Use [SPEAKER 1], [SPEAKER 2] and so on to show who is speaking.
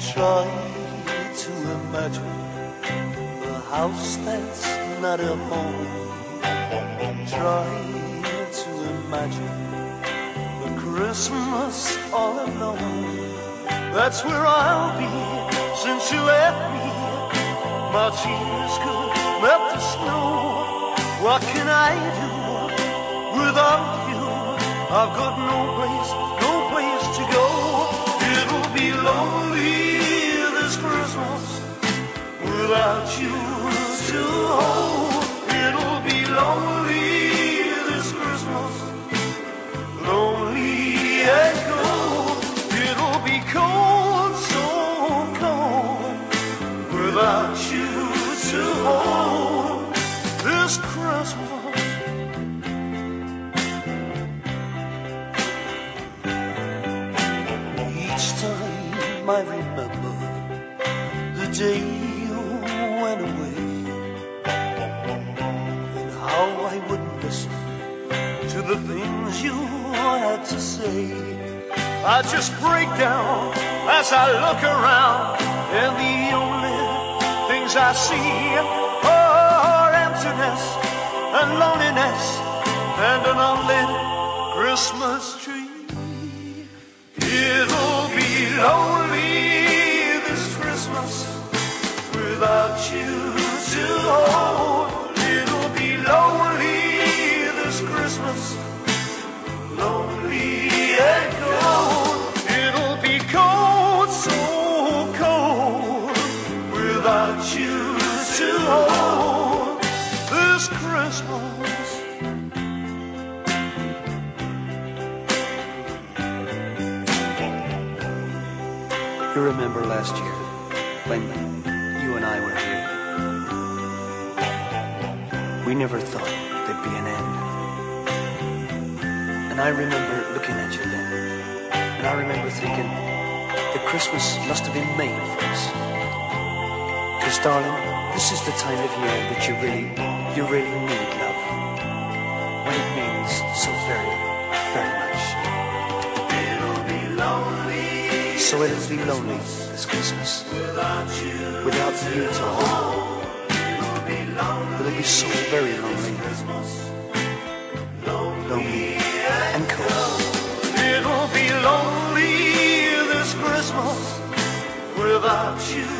[SPEAKER 1] to imagine a house that's not a home. Try to imagine a Christmas all alone. That's where I'll be since you left me. My tears could melt the snow. What can I do without you? I've got no place without you to hold. It'll be lonely this Christmas, lonely and cold. It'll be cold, so cold without you to hold this Christmas. Each time I remember the day went away and how I wouldn't listen to the things you had to say. I just break down as I look around, and the only things I see are emptiness and loneliness and an unlit Christmas tree. You to hold this Christmas. You remember last year when you and I were here? We never thought there'd be an end. And I remember looking at you then. And I remember thinking that Christmas must have been made for us. Because, darling, this is the time of year that you really, you really need love. When it means so very, very much. It'll be lonely. So it'll be lonely this Christmas. Without you. Without you to hold. It'll be lonely. It'll be so very lonely. Lonely and cold. It'll be lonely this Christmas without you